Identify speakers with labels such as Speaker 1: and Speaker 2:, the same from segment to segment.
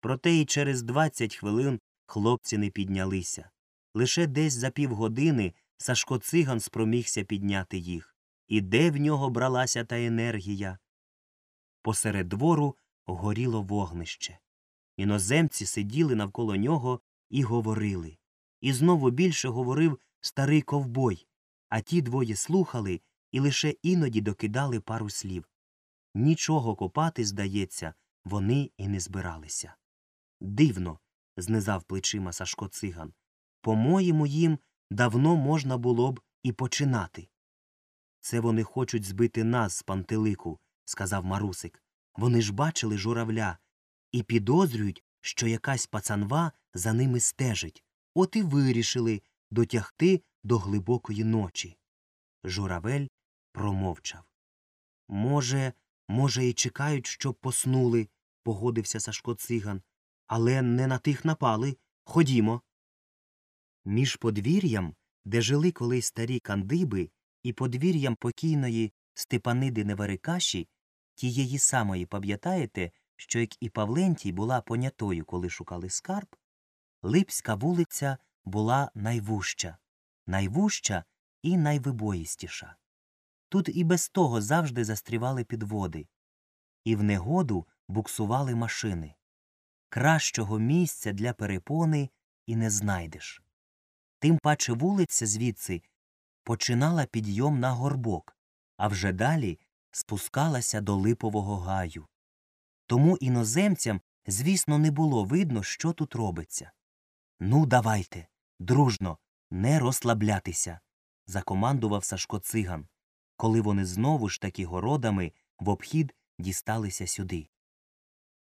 Speaker 1: Проте і через двадцять хвилин хлопці не піднялися. Лише десь за півгодини Сашко циган спромігся підняти їх. І де в нього бралася та енергія? Посеред двору горіло вогнище. Іноземці сиділи навколо нього і говорили. І знову більше говорив старий ковбой, а ті двоє слухали і лише іноді докидали пару слів. Нічого копати, здається, вони і не збиралися. Дивно, знизав плечима Сашко циган. По-моєму, їм давно можна було б і починати. Це вони хочуть збити нас з пантелику, сказав Марусик. Вони ж бачили журавля і підозрюють, що якась пацанва за ними стежить. От і вирішили дотягти до глибокої ночі. Журавель промовчав. Може, може, і чекають, щоб поснули, погодився Сашко циган. Але не на тих напали. Ходімо. Між подвір'ям, де жили колись старі кандиби, і подвір'ям покійної Степаниди Неверикаші, тієї самої пам'ятаєте, що як і Павлентій була понятою, коли шукали скарб, Липська вулиця була найвужча, найвужча і найвибоїстіша. Тут і без того завжди застрівали підводи, і в негоду буксували машини. Кращого місця для перепони і не знайдеш. Тим паче вулиця звідси починала підйом на горбок, а вже далі спускалася до липового гаю. Тому іноземцям, звісно, не було видно, що тут робиться. Ну, давайте, дружно, не розслаблятися, закомандував Сашко циган, коли вони знову ж таки городами в обхід дісталися сюди.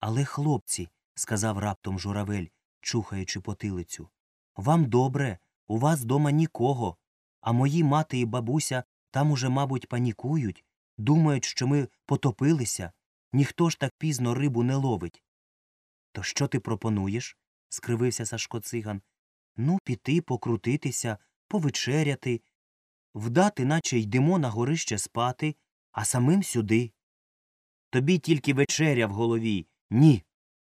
Speaker 1: Але, хлопці, сказав раптом журавель, чухаючи потилицю, вам добре, у вас дома нікого, а мої мати і бабуся там уже, мабуть, панікують, думають, що ми потопилися, ніхто ж так пізно рибу не ловить. То що ти пропонуєш? скривився Сашко циган. Ну, піти, покрутитися, повечеряти, вдати, наче йдемо на горище спати, а самим сюди. Тобі тільки вечеря в голові. Ні.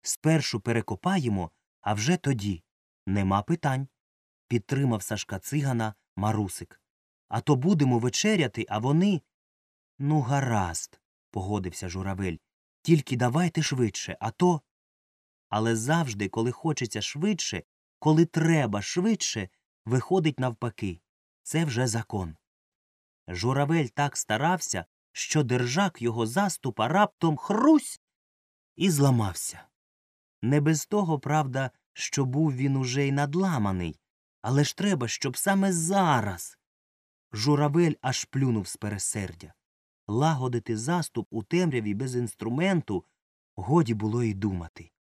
Speaker 1: Спершу перекопаємо, а вже тоді. Нема питань. Підтримав Сашка цигана Марусик. А то будемо вечеряти, а вони. Ну, гаразд, погодився журавель. Тільки давайте швидше, а то. Але завжди, коли хочеться швидше, коли треба швидше, виходить навпаки. Це вже закон. Журавель так старався, що держак його заступа раптом хрусь і зламався. Не без того, правда, що був він уже й надламаний, але ж треба, щоб саме зараз. Журавель аж плюнув з пересердя. Лагодити заступ у темряві без інструменту годі було й думати.